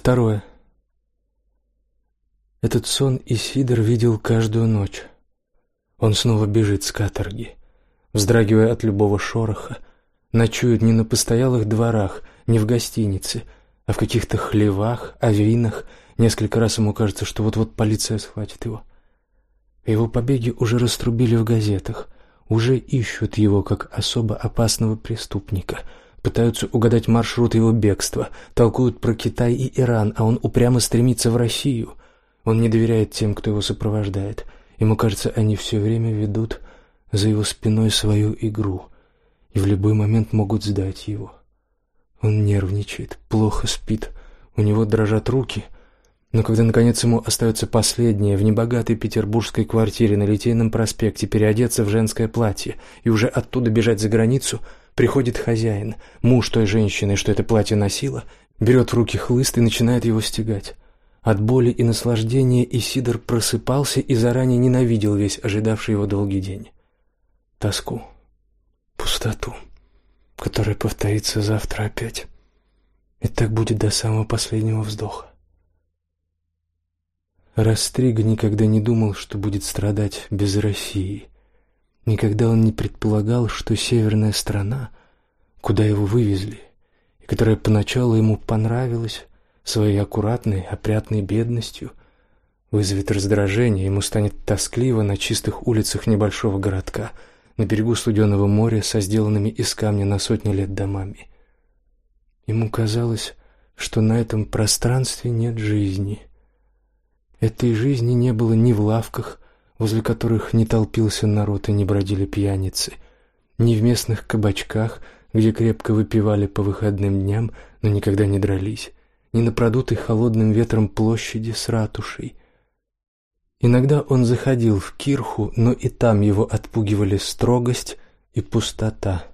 Второе. Этот сон Исидор видел каждую ночь. Он снова бежит с каторги, вздрагивая от любого шороха, ночует не на постоялых дворах, не в гостинице, а в каких-то хлевах, авинах. Несколько раз ему кажется, что вот-вот полиция схватит его. Его побеги уже раструбили в газетах, уже ищут его как особо опасного преступника, пытаются угадать маршрут его бегства, толкуют про Китай и Иран, а он упрямо стремится в Россию. Он не доверяет тем, кто его сопровождает. Ему кажется, они все время ведут за его спиной свою игру и в любой момент могут сдать его. Он нервничает, плохо спит, у него дрожат руки. Но когда наконец ему остается последнее в небогатой петербургской квартире на Литейном проспекте переодеться в женское платье и уже оттуда бежать за границу, приходит хозяин, муж той женщины, что это платье носила, берет в руки хлыст и начинает его стегать. От боли и наслаждения Исидор просыпался и заранее ненавидел весь ожидавший его долгий день. Тоску, пустоту, которая повторится завтра опять. И так будет до самого последнего вздоха. Растрига никогда не думал, что будет страдать без России. Никогда он не предполагал, что северная страна, куда его вывезли, и которая поначалу ему понравилась, своей аккуратной, опрятной бедностью вызовет раздражение, ему станет тоскливо на чистых улицах небольшого городка на берегу студеного моря со сделанными из камня на сотни лет домами. Ему казалось, что на этом пространстве нет жизни. Этой жизни не было ни в лавках, возле которых не толпился народ и не бродили пьяницы, ни в местных кабачках, где крепко выпивали по выходным дням, но никогда не дрались, ни на продутой холодным ветром площади с ратушей. Иногда он заходил в кирху, но и там его отпугивали строгость и пустота.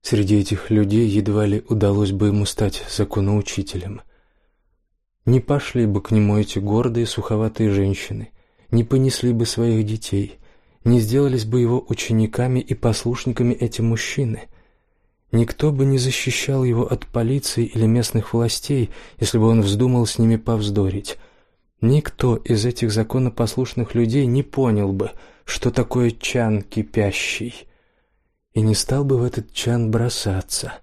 Среди этих людей едва ли удалось бы ему стать законоучителем. Не пошли бы к нему эти гордые суховатые женщины, не понесли бы своих детей, не сделались бы его учениками и послушниками эти мужчины. Никто бы не защищал его от полиции или местных властей, если бы он вздумал с ними повздорить. Никто из этих законопослушных людей не понял бы, что такое чан кипящий, и не стал бы в этот чан бросаться.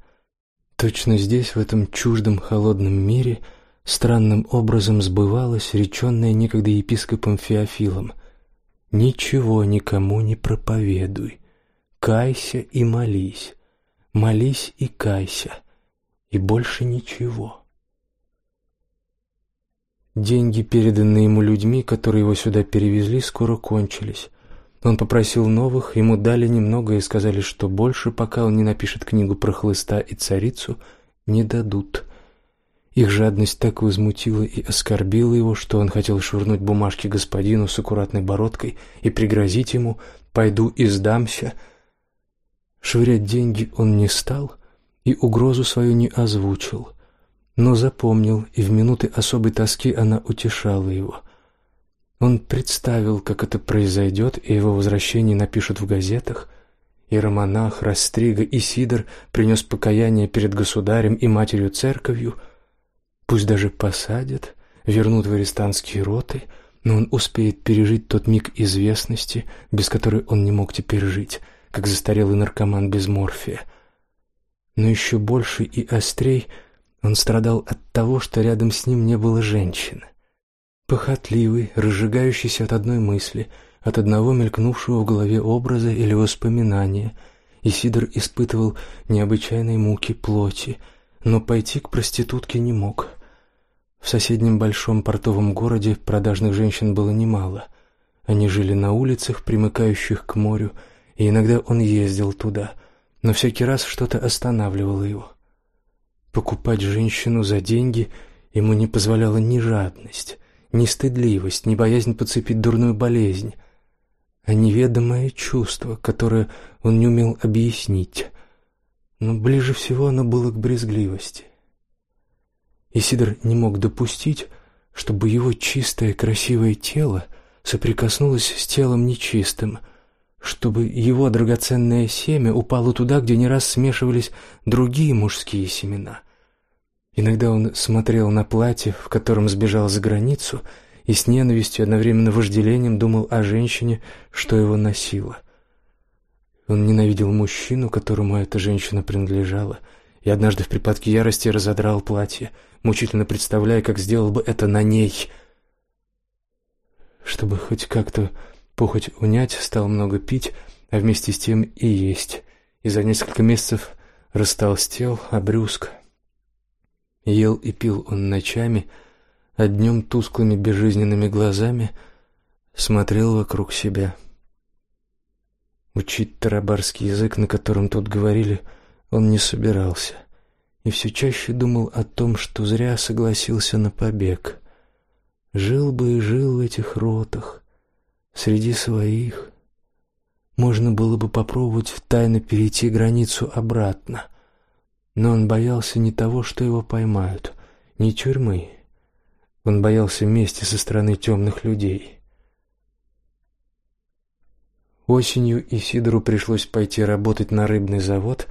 Точно здесь, в этом чуждом холодном мире, странным образом сбывалось реченное некогда епископом Феофилом: "Ничего никому не проповедуй, кайся и молись" молись и кайся, и больше ничего. Деньги, переданные ему людьми, которые его сюда перевезли, скоро кончились. Он попросил новых, ему дали немного и сказали, что больше, пока он не напишет книгу про хлыста и царицу, не дадут. Их жадность так возмутила и оскорбила его, что он хотел швырнуть бумажки господину с аккуратной бородкой и пригрозить ему «пойду и сдамся», Швырять деньги он не стал и угрозу свою не озвучил, но запомнил, и в минуты особой тоски она утешала его. Он представил, как это произойдет, и его возвращение напишут в газетах. Иеромонах, Растрига и Сидор принес покаяние перед государем и матерью церковью. Пусть даже посадят, вернут в арестантские роты, но он успеет пережить тот миг известности, без которой он не мог теперь жить как застарелый наркоман без морфия. Но еще больше и острей он страдал от того, что рядом с ним не было женщины. Похотливый, разжигающийся от одной мысли, от одного мелькнувшего в голове образа или воспоминания, Исидор испытывал необычайные муки плоти, но пойти к проститутке не мог. В соседнем большом портовом городе продажных женщин было немало. Они жили на улицах, примыкающих к морю, и иногда он ездил туда, но всякий раз что-то останавливало его. Покупать женщину за деньги ему не позволяла ни жадность, ни стыдливость, ни боязнь подцепить дурную болезнь, а неведомое чувство, которое он не умел объяснить. Но ближе всего оно было к брезгливости. Исидор не мог допустить, чтобы его чистое красивое тело соприкоснулось с телом нечистым — чтобы его драгоценное семя упало туда, где не раз смешивались другие мужские семена. Иногда он смотрел на платье, в котором сбежал за границу, и с ненавистью, одновременно вожделением думал о женщине, что его носила. Он ненавидел мужчину, которому эта женщина принадлежала, и однажды в припадке ярости разодрал платье, мучительно представляя, как сделал бы это на ней. Чтобы хоть как-то похоть унять, стал много пить, а вместе с тем и есть, и за несколько месяцев растолстел, обрюзг. Ел и пил он ночами, а днем тусклыми безжизненными глазами смотрел вокруг себя. Учить тарабарский язык, на котором тут говорили, он не собирался, и все чаще думал о том, что зря согласился на побег. Жил бы и жил в этих ротах, среди своих. Можно было бы попробовать тайно перейти границу обратно, но он боялся не того, что его поймают, не тюрьмы. Он боялся мести со стороны темных людей. Осенью Исидору пришлось пойти работать на рыбный завод,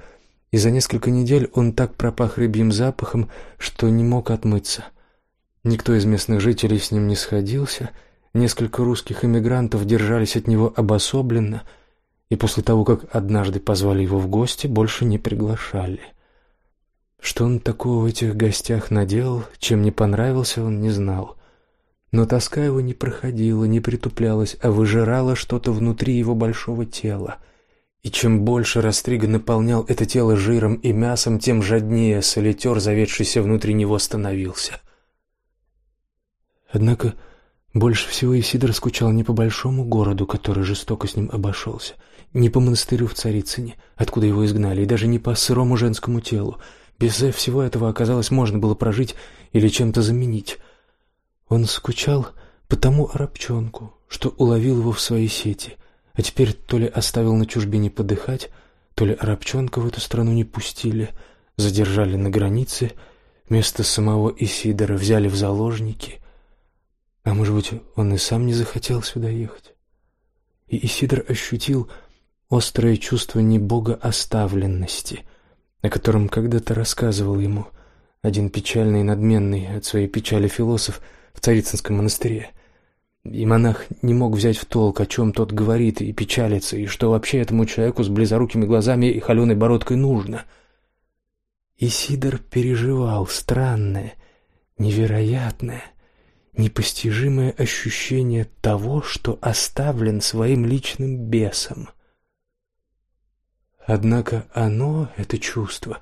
и за несколько недель он так пропах рыбьим запахом, что не мог отмыться. Никто из местных жителей с ним не сходился, несколько русских эмигрантов держались от него обособленно, и после того, как однажды позвали его в гости, больше не приглашали. Что он такого в этих гостях наделал, чем не понравился, он не знал. Но тоска его не проходила, не притуплялась, а выжирала что-то внутри его большого тела. И чем больше Растрига наполнял это тело жиром и мясом, тем жаднее солитер, заведшийся внутри него, становился. Однако больше всего Исидор скучал не по большому городу, который жестоко с ним обошелся, не по монастырю в Царицыне, откуда его изгнали, и даже не по сырому женскому телу, без всего этого, оказалось, можно было прожить или чем-то заменить. Он скучал по тому арабчонку, что уловил его в своей сети, а теперь то ли оставил на чужбине подыхать, то ли арабчонка в эту страну не пустили, задержали на границе, вместо самого Исидора взяли в заложники. А может быть, он и сам не захотел сюда ехать? И Исидор ощутил острое чувство небогооставленности — о котором когда-то рассказывал ему один печальный и надменный от своей печали философ в Царицынском монастыре. И монах не мог взять в толк, о чем тот говорит и печалится, и что вообще этому человеку с близорукими глазами и холеной бородкой нужно. И Сидор переживал странное, невероятное, непостижимое ощущение того, что оставлен своим личным бесом — Однако оно, это чувство,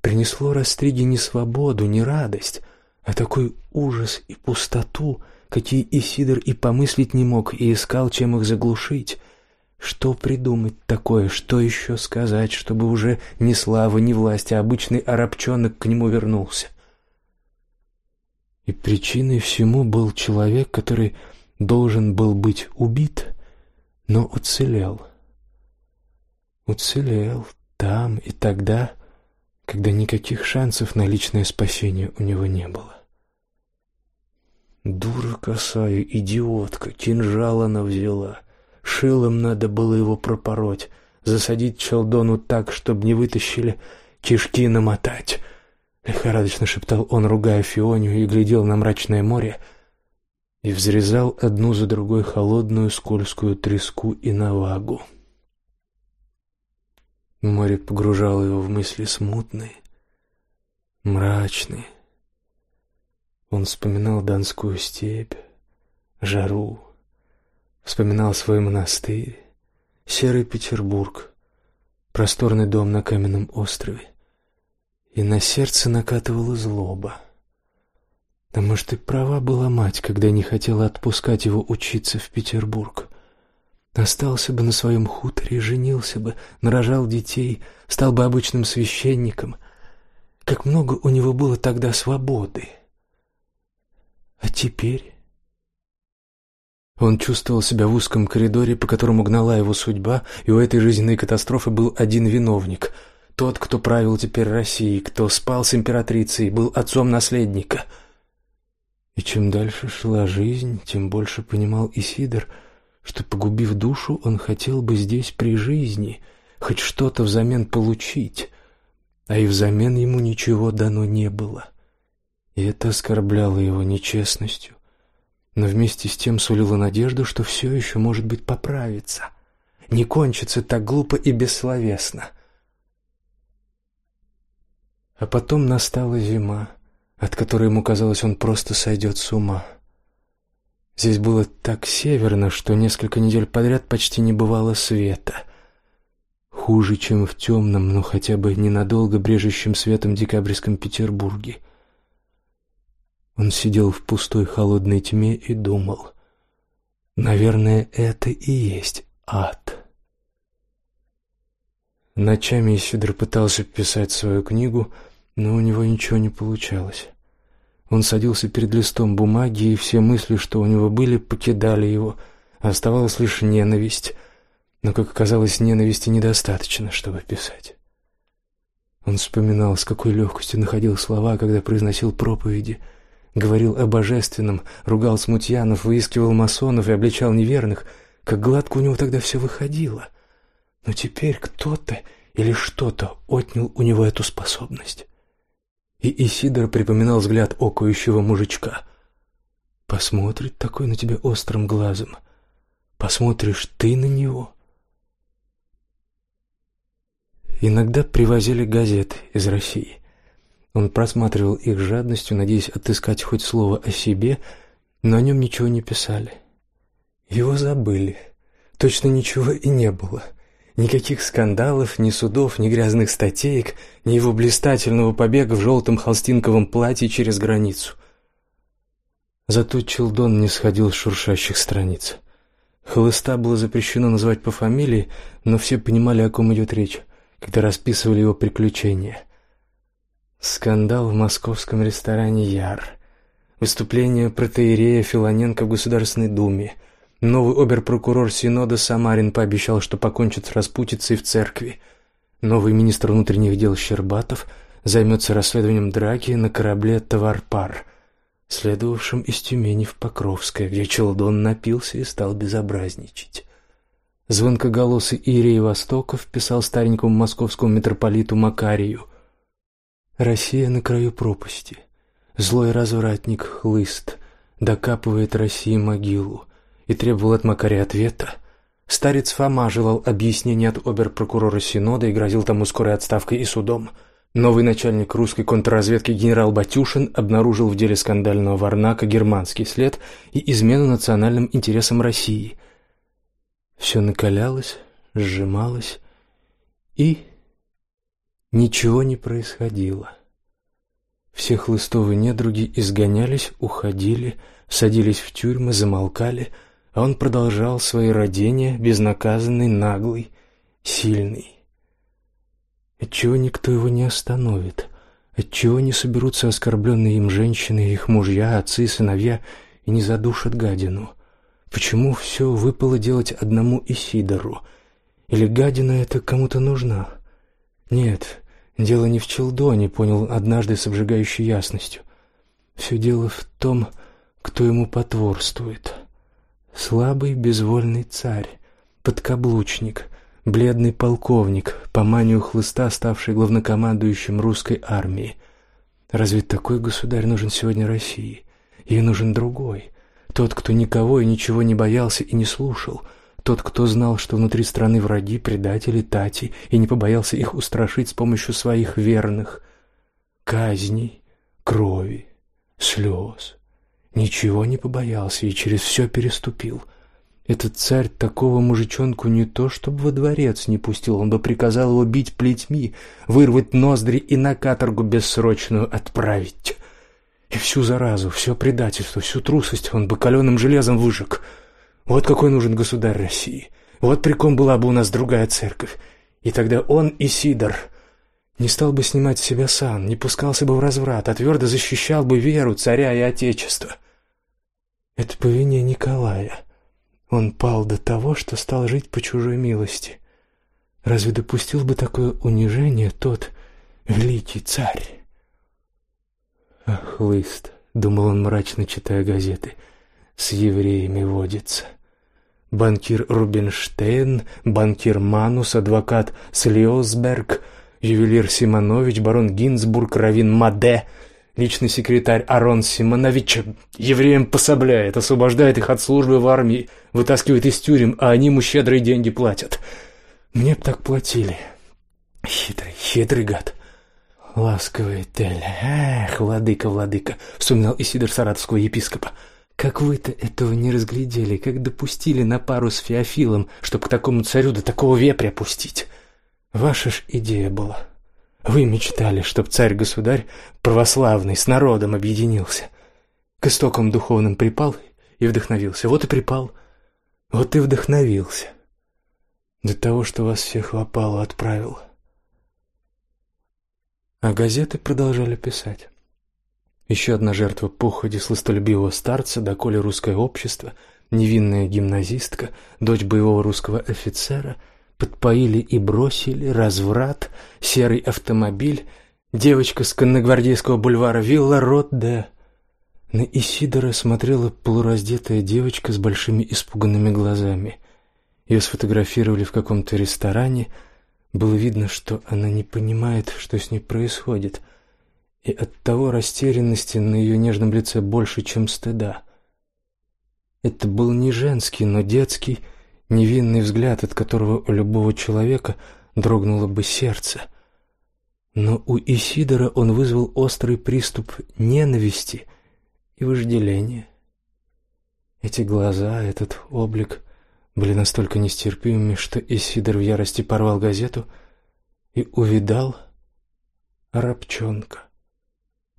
принесло Растриге не свободу, не радость, а такой ужас и пустоту, какие Исидор и помыслить не мог, и искал, чем их заглушить. Что придумать такое, что еще сказать, чтобы уже ни слава, ни власть, а обычный арабчонок к нему вернулся? И причиной всему был человек, который должен был быть убит, но уцелел — уцелел там и тогда, когда никаких шансов на личное спасение у него не было. Дура косая, идиотка, кинжал она взяла. Шилом надо было его пропороть, засадить челдону так, чтобы не вытащили, кишки намотать. Лихорадочно шептал он, ругая Фионю, и глядел на мрачное море, и взрезал одну за другой холодную скользкую треску и навагу. Море погружало его в мысли смутные, мрачные. Он вспоминал Донскую степь, жару, вспоминал свой монастырь, серый Петербург, просторный дом на каменном острове. И на сердце накатывала злоба. Да может и права была мать, когда не хотела отпускать его учиться в Петербург. Остался бы на своем хуторе, женился бы, нарожал детей, стал бы обычным священником. Как много у него было тогда свободы. А теперь... Он чувствовал себя в узком коридоре, по которому гнала его судьба, и у этой жизненной катастрофы был один виновник — тот, кто правил теперь Россией, кто спал с императрицей, был отцом наследника. И чем дальше шла жизнь, тем больше понимал Исидор — что, погубив душу, он хотел бы здесь при жизни хоть что-то взамен получить. а и взамен ему ничего дано не было. И это оскорбляло его нечестностью, но вместе с тем сулило надежду, что все еще, может быть, поправится, не кончится так глупо и бессловесно. А потом настала зима, от которой ему казалось, он просто сойдет с ума. Здесь было так северно, что несколько недель подряд почти не бывало света. Хуже, чем в темном, но хотя бы ненадолго брежущем светом декабрьском Петербурге. Он сидел в пустой холодной тьме и думал. Наверное, это и есть ад. Ночами Исидор пытался писать свою книгу, но у него ничего не получалось. Он садился перед листом бумаги, и все мысли, что у него были, покидали его. Оставалась лишь ненависть. Но, как оказалось, ненависти недостаточно, чтобы писать. Он вспоминал, с какой легкостью находил слова, когда произносил проповеди — говорил о божественном, ругал смутьянов, выискивал масонов и обличал неверных, как гладко у него тогда все выходило. Но теперь кто-то или что-то отнял у него эту способность. И Исидор припоминал взгляд окающего мужичка. Посмотрит такой на тебя острым глазом. Посмотришь ты на него. Иногда привозили газеты из России. Он просматривал их жадностью, надеясь отыскать хоть слово о себе, но о нем ничего не писали. Его забыли. Точно ничего и не было. Никаких скандалов, ни судов, ни грязных статеек, ни его блистательного побега в желтом холстинковом платье через границу. Зато Челдон не сходил с шуршащих страниц. Хлыста было запрещено называть по фамилии, но все понимали, о ком идет речь, когда расписывали его приключения. Скандал в московском ресторане Яр. Выступление протоиерея Филоненко в Государственной Думе. Новый оберпрокурор Синода Самарин пообещал, что покончит с распутицей в церкви. Новый министр внутренних дел Щербатов займется расследованием драки на корабле Товарпар, следовавшем из Тюмени в Покровское, где Челдон напился и стал безобразничать. Звонкоголосый Ирий Востоков писал старенькому московскому митрополиту Макарию – Россия на краю пропасти. Злой развратник Хлыст докапывает России могилу и требовал от Макария ответа. Старец Фома желал объяснения от оберпрокурора Синода и грозил тому скорой отставкой и судом. Новый начальник русской контрразведки генерал Батюшин обнаружил в деле скандального Варнака германский след и измену национальным интересам России. Все накалялось, сжималось и Ничего не происходило. Все хлыстовые недруги изгонялись, уходили, садились в тюрьмы, замолкали, а он продолжал свои родения, безнаказанный, наглый, сильный. Отчего никто его не остановит? Отчего не соберутся оскорбленные им женщины, их мужья, отцы, сыновья и не задушат гадину? Почему все выпало делать одному Исидору? Или гадина эта кому-то нужна? Нет, Дело не в Челдоне, понял однажды с обжигающей ясностью. Все дело в том, кто ему потворствует. Слабый, безвольный царь, подкаблучник, бледный полковник, по манию хлыста ставший главнокомандующим русской армии. Разве такой государь нужен сегодня России? Ей нужен другой, тот, кто никого и ничего не боялся и не слушал — тот, кто знал, что внутри страны враги, предатели, тати, и не побоялся их устрашить с помощью своих верных. Казней, крови, слез. Ничего не побоялся и через все переступил. Этот царь такого мужичонку не то, чтобы во дворец не пустил, он бы приказал его бить плетьми, вырвать ноздри и на каторгу бессрочную отправить. И всю заразу, все предательство, всю трусость он бы каленым железом выжег — вот какой нужен государь России. Вот при ком была бы у нас другая церковь. И тогда он, и Сидор, не стал бы снимать себя сан, не пускался бы в разврат, а твердо защищал бы веру царя и отечества. Это по вине Николая. Он пал до того, что стал жить по чужой милости. Разве допустил бы такое унижение тот великий царь? Ах, лыст, думал он мрачно, читая газеты, с евреями водится банкир Рубинштейн, банкир Манус, адвокат Слиосберг, ювелир Симонович, барон Гинзбург, равин Маде, личный секретарь Арон Симонович, евреям пособляет, освобождает их от службы в армии, вытаскивает из тюрем, а они ему щедрые деньги платят. Мне б так платили. Хитрый, хитрый гад. Ласковый Тель. Эх, владыка, владыка, вспоминал Исидор Саратовского епископа. Как вы-то этого не разглядели, как допустили на пару с Феофилом, чтобы к такому царю до такого вепря пустить? Ваша ж идея была. Вы мечтали, чтоб царь-государь православный с народом объединился. К истокам духовным припал и вдохновился. Вот и припал, вот и вдохновился. До того, что вас всех в опалу отправил. А газеты продолжали писать. Еще одна жертва походи сластолюбивого старца, доколе русское общество, невинная гимназистка, дочь боевого русского офицера, подпоили и бросили, разврат, серый автомобиль, девочка с конногвардейского бульвара Вилла Ротде. На Исидора смотрела полураздетая девочка с большими испуганными глазами. Ее сфотографировали в каком-то ресторане. Было видно, что она не понимает, что с ней происходит — и оттого растерянности на ее нежном лице больше, чем стыда. Это был не женский, но детский, невинный взгляд, от которого у любого человека дрогнуло бы сердце. Но у Исидора он вызвал острый приступ ненависти и вожделения. Эти глаза, этот облик были настолько нестерпимыми, что Исидор в ярости порвал газету и увидал рабчонка.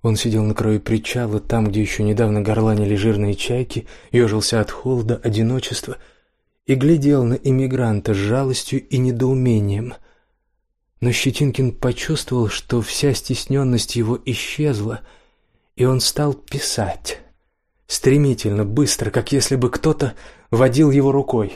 Он сидел на краю причала, там, где еще недавно горланили жирные чайки, ежился от холода, одиночества и глядел на иммигранта с жалостью и недоумением. Но Щетинкин почувствовал, что вся стесненность его исчезла, и он стал писать. Стремительно, быстро, как если бы кто-то водил его рукой.